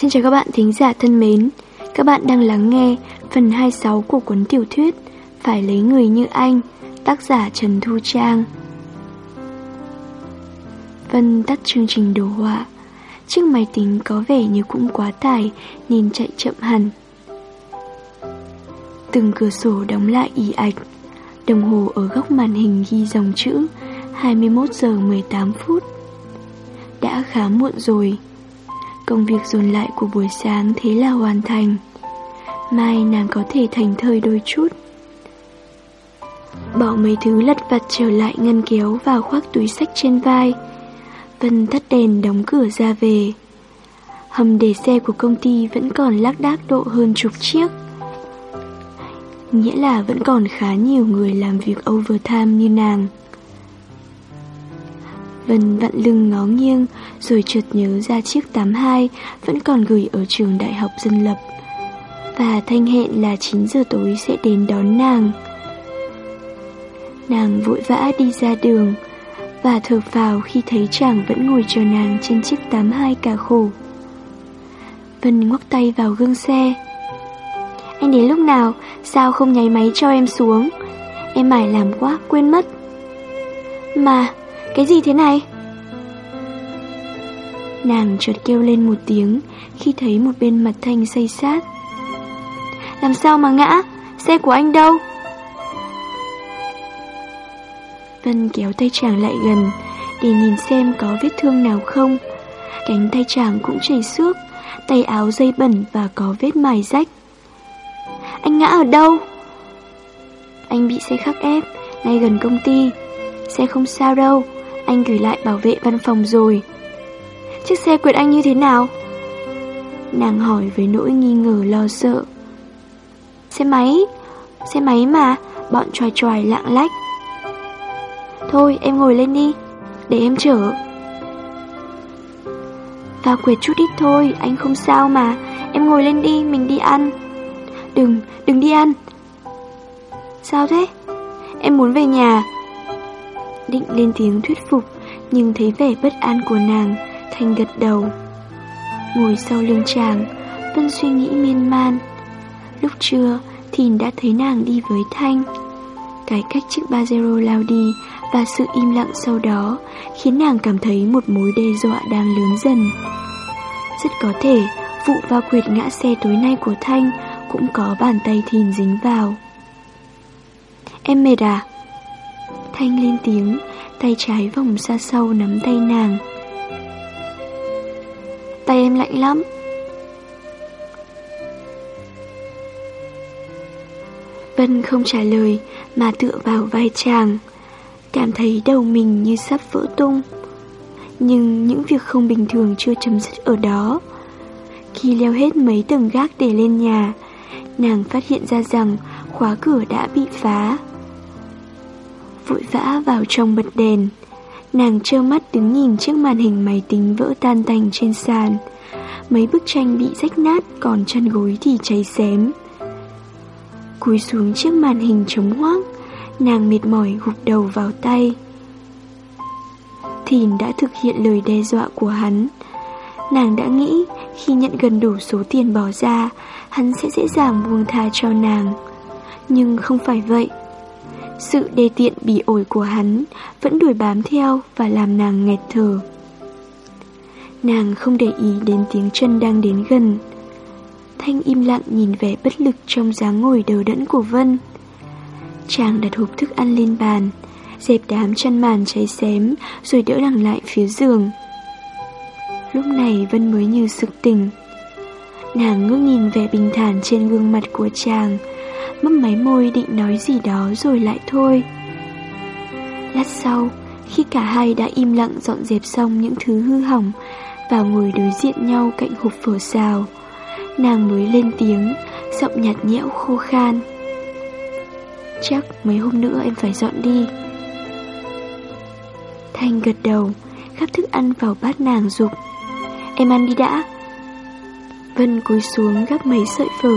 Xin chào các bạn thính giả thân mến. Các bạn đang lắng nghe phần 26 của cuốn tiểu thuyết Phải lấy người như anh, Tác giả Trần Thu Trang. Vân tắt chương trình đồ họa. Chiếc máy tính có vẻ như cũng quá tải, Nên chạy chậm hẳn. Từng cửa sổ đóng lại ì ạch. Đồng hồ ở góc màn hình ghi dòng chữ 21 giờ 18 phút. Đã khá muộn rồi. Công việc dồn lại của buổi sáng thế là hoàn thành. Mai nàng có thể thành thơi đôi chút. Bỏ mấy thứ lật vặt trở lại ngăn kéo vào khoác túi sách trên vai. Vân tắt đèn đóng cửa ra về. Hầm để xe của công ty vẫn còn lác đác độ hơn chục chiếc. Nghĩa là vẫn còn khá nhiều người làm việc overtime như nàng. Vân vặn lưng ngó nghiêng, Rồi chợt nhớ ra chiếc 82 Vẫn còn gửi ở trường đại học dân lập. Và thanh hẹn là 9 giờ tối sẽ đến đón nàng. Nàng vội vã đi ra đường Và thở phào khi thấy chàng vẫn ngồi chờ nàng trên chiếc 82 cả khổ. Vân ngoắc tay vào gương xe. Anh đến lúc nào? Sao không nháy máy cho em xuống? Em mải làm quá, quên mất. Mà cái gì thế này? Nàng chợt kêu lên một tiếng Khi thấy một bên mặt thanh say sát. Làm sao mà ngã? Xe của anh đâu? Vân kéo tay chàng lại gần Để nhìn xem có vết thương nào không. Cánh tay chàng cũng chảy xước, Tay áo dây bẩn và có vết mài rách. Anh ngã ở đâu? Anh bị xe khắc ép, Ngay gần công ty. Xe không sao đâu. Anh gửi lại bảo vệ văn phòng rồi. Chiếc xe quyệt anh như thế nào? Nàng hỏi với nỗi nghi ngờ lo sợ. Xe máy Xe máy mà Bọn tròi tròi lạng lách. Thôi em ngồi lên đi Để em chở. Vào quệt chút ít thôi Anh không sao mà. Em ngồi lên đi mình đi ăn. Đừng, đừng đi ăn. Sao thế? Em muốn về nhà. Định lên tiếng thuyết phục, Nhưng thấy vẻ bất an của nàng Thanh gật đầu. Ngồi sau lưng chàng Vân suy nghĩ miên man. Lúc trưa, Thìn đã thấy nàng đi với Thanh. Cái cách chiếc ba zero lao đi Và sự im lặng sau đó Khiến nàng cảm thấy một mối đe dọa đang lớn dần. Rất có thể, Vụ va quyệt ngã xe tối nay của Thanh Cũng có bàn tay Thìn dính vào. Em mệt à? Thanh lên tiếng, Tay trái vòng ra sau nắm tay nàng. Tay em lạnh lắm. Vân không trả lời, Mà tựa vào vai chàng. Cảm thấy đầu mình như sắp vỡ tung. Nhưng những việc không bình thường chưa chấm dứt ở đó. Khi leo hết mấy tầng gác để lên nhà, Nàng phát hiện ra rằng khóa cửa đã bị phá. Vội vã vào trong bật đèn. Nàng trơ mắt đứng nhìn chiếc màn hình máy tính vỡ tan tành trên sàn. Mấy bức tranh bị rách nát, Còn chân gối thì cháy xém. Cúi xuống chiếc màn hình trống hoác, Nàng mệt mỏi gục đầu vào tay. Thìn đã thực hiện lời đe dọa của hắn. Nàng đã nghĩ khi nhận gần đủ số tiền bỏ ra, Hắn sẽ dễ dàng buông tha cho nàng. Nhưng không phải vậy sự đề tiện bỉ ổi của hắn vẫn đuổi bám theo và làm nàng nghẹt thở. Nàng không để ý đến tiếng chân đang đến gần. Thanh im lặng nhìn vẻ bất lực trong dáng ngồi đầu đẫn của Vân. Chàng đặt hộp thức ăn lên bàn, dẹp đám chăn màn cháy xém rồi đỡ đằng lại phía giường. Lúc này Vân mới như sực tỉnh. Nàng ngước nhìn vẻ bình thản trên gương mặt của chàng, mấp máy môi định nói gì đó rồi lại thôi. Lát sau, khi cả hai đã im lặng dọn dẹp xong những thứ hư hỏng và ngồi đối diện nhau cạnh hộp phở xào, nàng mới lên tiếng, giọng nhạt nhẽo khô khan. Chắc mấy hôm nữa em phải dọn đi. Thanh gật đầu, gắp thức ăn vào bát nàng dục. Em ăn đi đã. Vân cúi xuống gắp mấy sợi phở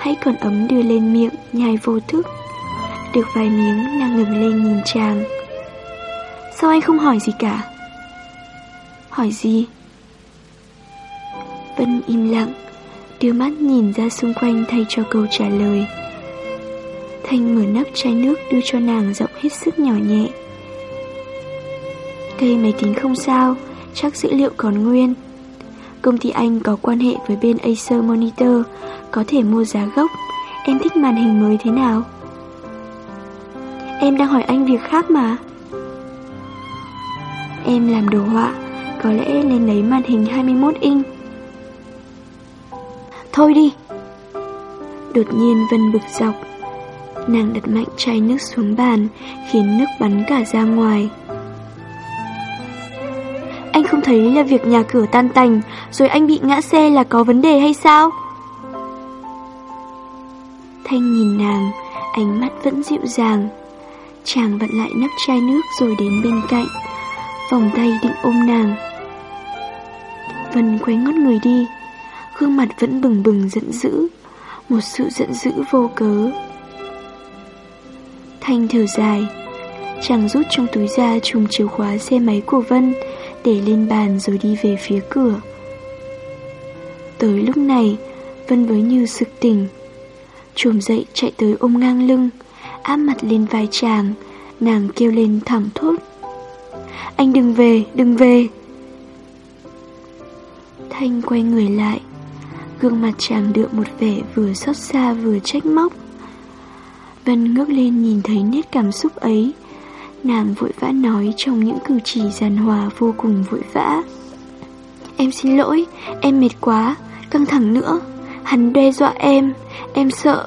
hãy còn ấm đưa lên miệng, nhai vô thức. Được vài miếng, nàng ngừng lên nhìn chàng. Sao anh không hỏi gì cả? Hỏi gì? Vân im lặng Đưa mắt nhìn ra xung quanh thay cho câu trả lời Thanh mở nắp chai nước đưa cho nàng rộng hết sức nhỏ nhẹ Cây máy tính không sao Chắc dữ liệu còn nguyên Công ty anh có quan hệ với bên Acer Monitor, Có thể mua giá gốc. Em thích màn hình mới thế nào? Em đang hỏi anh việc khác mà. Em làm đồ họa, Có lẽ nên lấy màn hình 21 inch. Thôi đi. Đột nhiên Vân bực dọc. Nàng đặt mạnh chai nước xuống bàn, Khiến nước bắn cả ra ngoài thấy là việc nhà cửa tan tành, Rồi anh bị ngã xe là có vấn đề hay sao? Thanh nhìn nàng, Ánh mắt vẫn dịu dàng. Chàng vặn lại nắp chai nước rồi đến bên cạnh, Vòng tay định ôm nàng. Vân quay ngót người đi, Gương mặt vẫn bừng bừng giận dữ, Một sự giận dữ vô cớ. Thanh thở dài, Chàng rút trong túi ra chùm chìa khóa xe máy của Vân để lên bàn rồi đi về phía cửa. Tới lúc này Vân với như sực tỉnh. Trồm dậy chạy tới ôm ngang lưng Áp mặt lên vai chàng Nàng kêu lên thẳng thốt. Anh đừng về, đừng về. Thanh quay người lại Gương mặt chàng đượm một vẻ vừa xót xa vừa trách móc. Vân ngước lên nhìn thấy nét cảm xúc ấy Nàng vội vã nói trong những cử chỉ giàn hòa vô cùng vội vã. Em xin lỗi, em mệt quá, căng thẳng nữa. Hắn đe dọa em, em sợ.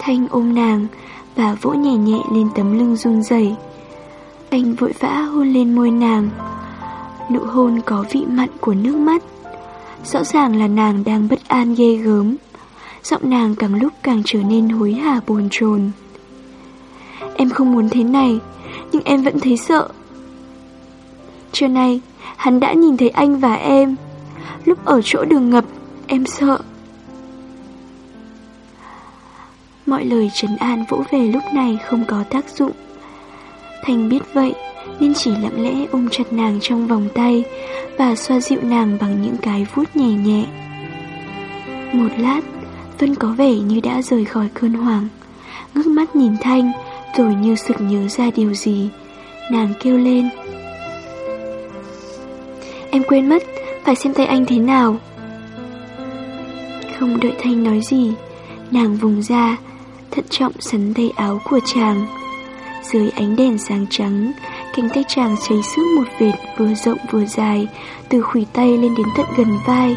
Thanh ôm nàng và vỗ nhẹ nhẹ lên tấm lưng run rẩy. Anh vội vã hôn lên môi nàng. Nụ hôn có vị mặn của nước mắt. Rõ ràng là nàng đang bất an ghê gớm. Giọng nàng càng lúc càng trở nên hối hả bồn chồn. Em không muốn thế này Nhưng em vẫn thấy sợ. Trưa nay Hắn đã nhìn thấy anh và em. Lúc ở chỗ đường ngập Em sợ. Mọi lời trấn an vỗ về lúc này không có tác dụng. Thành biết vậy nên chỉ lặng lẽ ôm chặt nàng trong vòng tay và xoa dịu nàng bằng những cái vuốt nhẹ nhẹ. Một lát, Vân có vẻ như đã rời khỏi cơn hoảng, ngước mắt nhìn Thanh rồi như sực nhớ ra điều gì, nàng kêu lên. Em quên mất, phải xem tay anh thế nào. Không đợi Thanh nói gì, nàng vùng ra, thận trọng sắn tay áo của chàng. Dưới ánh đèn sáng trắng, Cánh tay chàng cháy xước một vệt vừa rộng vừa dài Từ khủy tay lên đến tận gần vai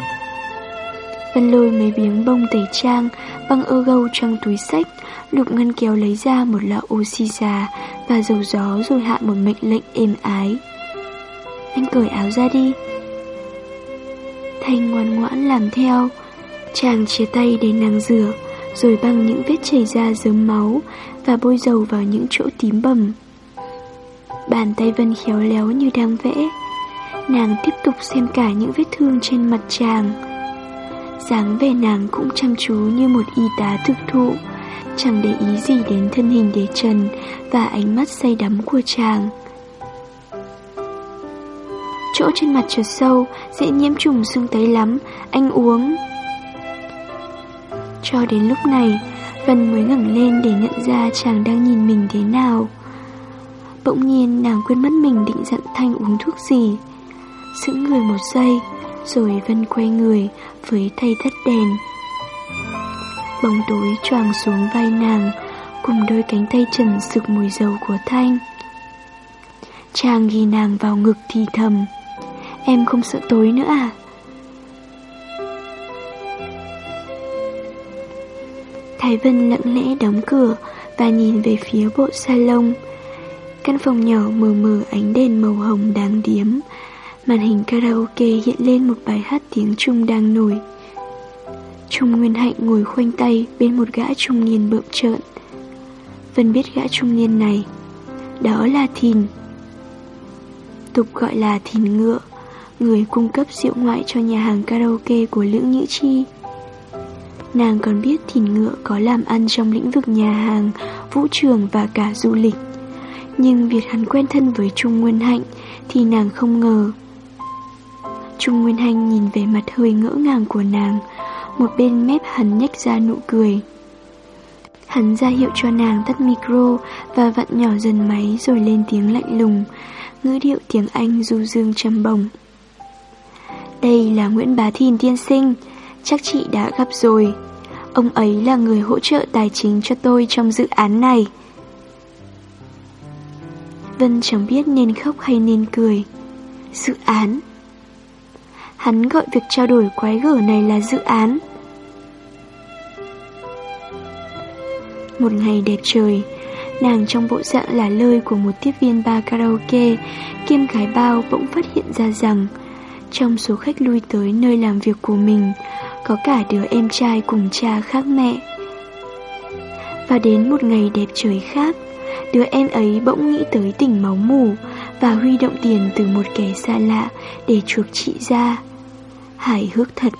Vân lôi mấy miếng bông tẩy trang, Băng ơ gâu trong túi sách, Lục ngân kéo lấy ra một lọ oxy già Và dầu gió rồi hạ một mệnh lệnh êm ái. Anh cởi áo ra đi. Thanh ngoan ngoãn làm theo. Chàng chia tay để nàng rửa, Rồi băng những vết chảy ra dớm máu Và bôi dầu vào những chỗ tím bầm. Bàn tay Vân khéo léo như đang vẽ. Nàng tiếp tục xem cả những vết thương trên mặt chàng dáng vẻ nàng cũng chăm chú như một y tá thực thụ. Chẳng để ý gì đến thân hình để trần Và ánh mắt say đắm của chàng. Chỗ trên mặt trượt sâu, Dễ nhiễm trùng xương tấy lắm, Anh uống. Cho đến lúc này, Vân mới ngẩng lên để nhận ra chàng đang nhìn mình thế nào. Bỗng nhiên nàng quên mất mình định dặn Thanh uống thuốc gì. Sững người một giây rồi Vân quay người với tay tắt đèn. Bóng tối choàng xuống vai nàng, Cùng đôi cánh tay trần sực mùi dầu của Thanh. Chàng ghi nàng vào ngực thì thầm, Em không sợ tối nữa à? Thái Vân lặng lẽ đóng cửa Và nhìn về phía bộ salon. Căn phòng nhỏ mờ mờ, ánh đèn màu hồng đáng điếm Màn hình karaoke hiện lên một bài hát tiếng Trung đang nổi. Trung Nguyên Hạnh ngồi khoanh tay bên một gã trung niên bợm trợn. Vân biết gã trung niên này Đó là Thìn. Tục gọi là Thìn Ngựa Người cung cấp rượu ngoại cho nhà hàng karaoke của Lữ Nhữ Chi. Nàng còn biết Thìn Ngựa có làm ăn trong lĩnh vực nhà hàng, vũ trường và cả du lịch. Nhưng việc hắn quen thân với Trung Nguyên Hạnh thì nàng không ngờ. Trung Nguyên Hành nhìn về mặt hơi ngỡ ngàng của nàng, Một bên mép hắn nhếch ra nụ cười. Hắn ra hiệu cho nàng tắt micro Và vặn nhỏ dần máy rồi lên tiếng lạnh lùng, Ngữ điệu tiếng Anh du dương trầm bồng Đây là Nguyễn Bá Thìn tiên sinh, Chắc chị đã gặp rồi. Ông ấy là người hỗ trợ tài chính cho tôi trong dự án này. Vân chẳng biết nên khóc hay nên cười. Dự án? Hắn gọi việc trao đổi quái gở này là dự án. Một ngày đẹp trời, Nàng trong bộ dạng là lơi của một tiếp viên bar karaoke Kiêm gái bao bỗng phát hiện ra rằng, Trong số khách lui tới nơi làm việc của mình, Có cả đứa em trai cùng cha khác mẹ. Và đến một ngày đẹp trời khác, Đứa em ấy bỗng nghĩ tới tỉnh máu mù Và huy động tiền từ một kẻ xa lạ Để chuộc chị ra. Hài hước thật.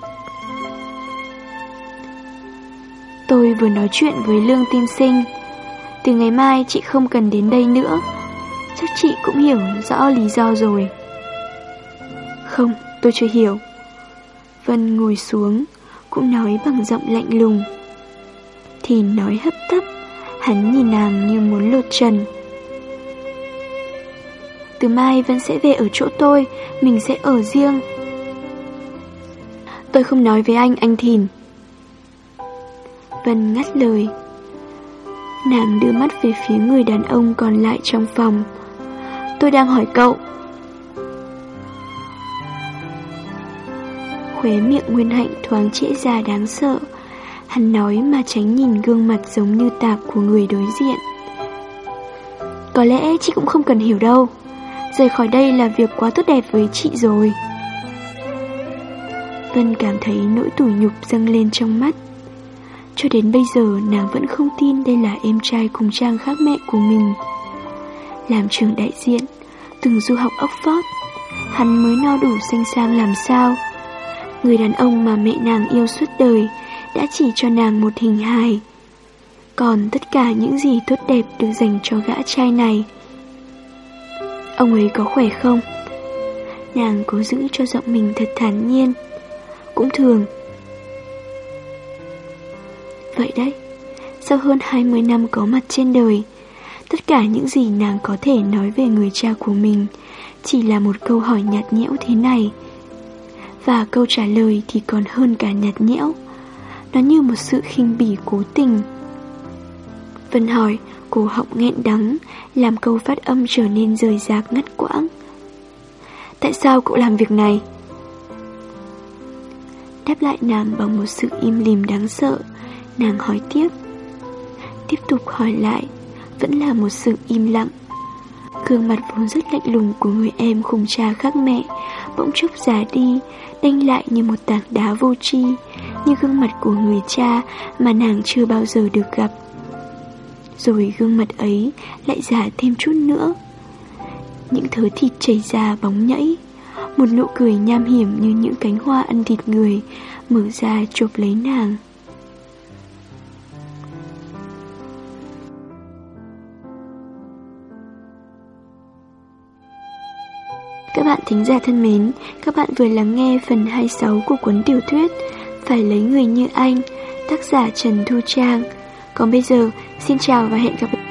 Tôi vừa nói chuyện với Lương Tim Sinh. Từ ngày mai chị không cần đến đây nữa. Chắc chị cũng hiểu rõ lý do rồi. Không, tôi chưa hiểu. Vân ngồi xuống Cũng nói bằng giọng lạnh lùng. Thì nói hấp tấp Hắn nhìn nàng như muốn lột trần. Từ mai Vân sẽ về ở chỗ tôi Mình sẽ ở riêng. Tôi không nói với anh, anh Thìn. Vân ngắt lời. Nàng đưa mắt về phía người đàn ông còn lại trong phòng. Tôi đang hỏi cậu. Khóe miệng Nguyên Hạnh thoáng trễ ra đáng sợ. Hắn nói mà tránh nhìn gương mặt giống như tạp của người đối diện. Có lẽ chị cũng không cần hiểu đâu. Rời khỏi đây là việc quá tốt đẹp với chị rồi. Vân cảm thấy nỗi tủi nhục dâng lên trong mắt. Cho đến bây giờ, nàng vẫn không tin đây là em trai cùng trang khác mẹ của mình. Làm trường đại diện, Từng du học Oxford, Hắn mới no đủ xanh sang làm sao. Người đàn ông mà mẹ nàng yêu suốt đời Đã chỉ cho nàng một hình hài. Còn tất cả những gì tốt đẹp được dành cho gã trai này. Ông ấy có khỏe không? Nàng cố giữ cho giọng mình thật thản nhiên cũng thường. Vậy đấy Sau hơn 20 năm có mặt trên đời Tất cả những gì nàng có thể nói về người cha của mình Chỉ là một câu hỏi nhạt nhẽo thế này. Và câu trả lời thì còn hơn cả nhạt nhẽo. Nó như một sự khinh bỉ cố tình. Vân hỏi, cổ họng nghẹn đắng Làm câu phát âm trở nên rời rạc ngắt quãng. Tại sao cậu làm việc này? Đáp lại nàng bằng một sự im lìm đáng sợ. Nàng hỏi tiếp. Tiếp tục hỏi lại, vẫn là một sự im lặng. Gương mặt vốn rất lạnh lùng của người em khùng cha khác mẹ, bỗng chốc già đi, đanh lại như một tảng đá vô tri, như gương mặt của người cha mà nàng chưa bao giờ được gặp. Rồi gương mặt ấy lại già thêm chút nữa. Những thứ thịt chảy ra bóng nhẫy, một nụ cười nham hiểm như những cánh hoa ăn thịt người Mở ra chụp lấy nàng Các bạn thính giả thân mến, các bạn vừa lắng nghe phần 26 của cuốn tiểu thuyết Phải lấy người như anh, tác giả Trần Thu Trang. Còn bây giờ, xin chào và hẹn gặp lại.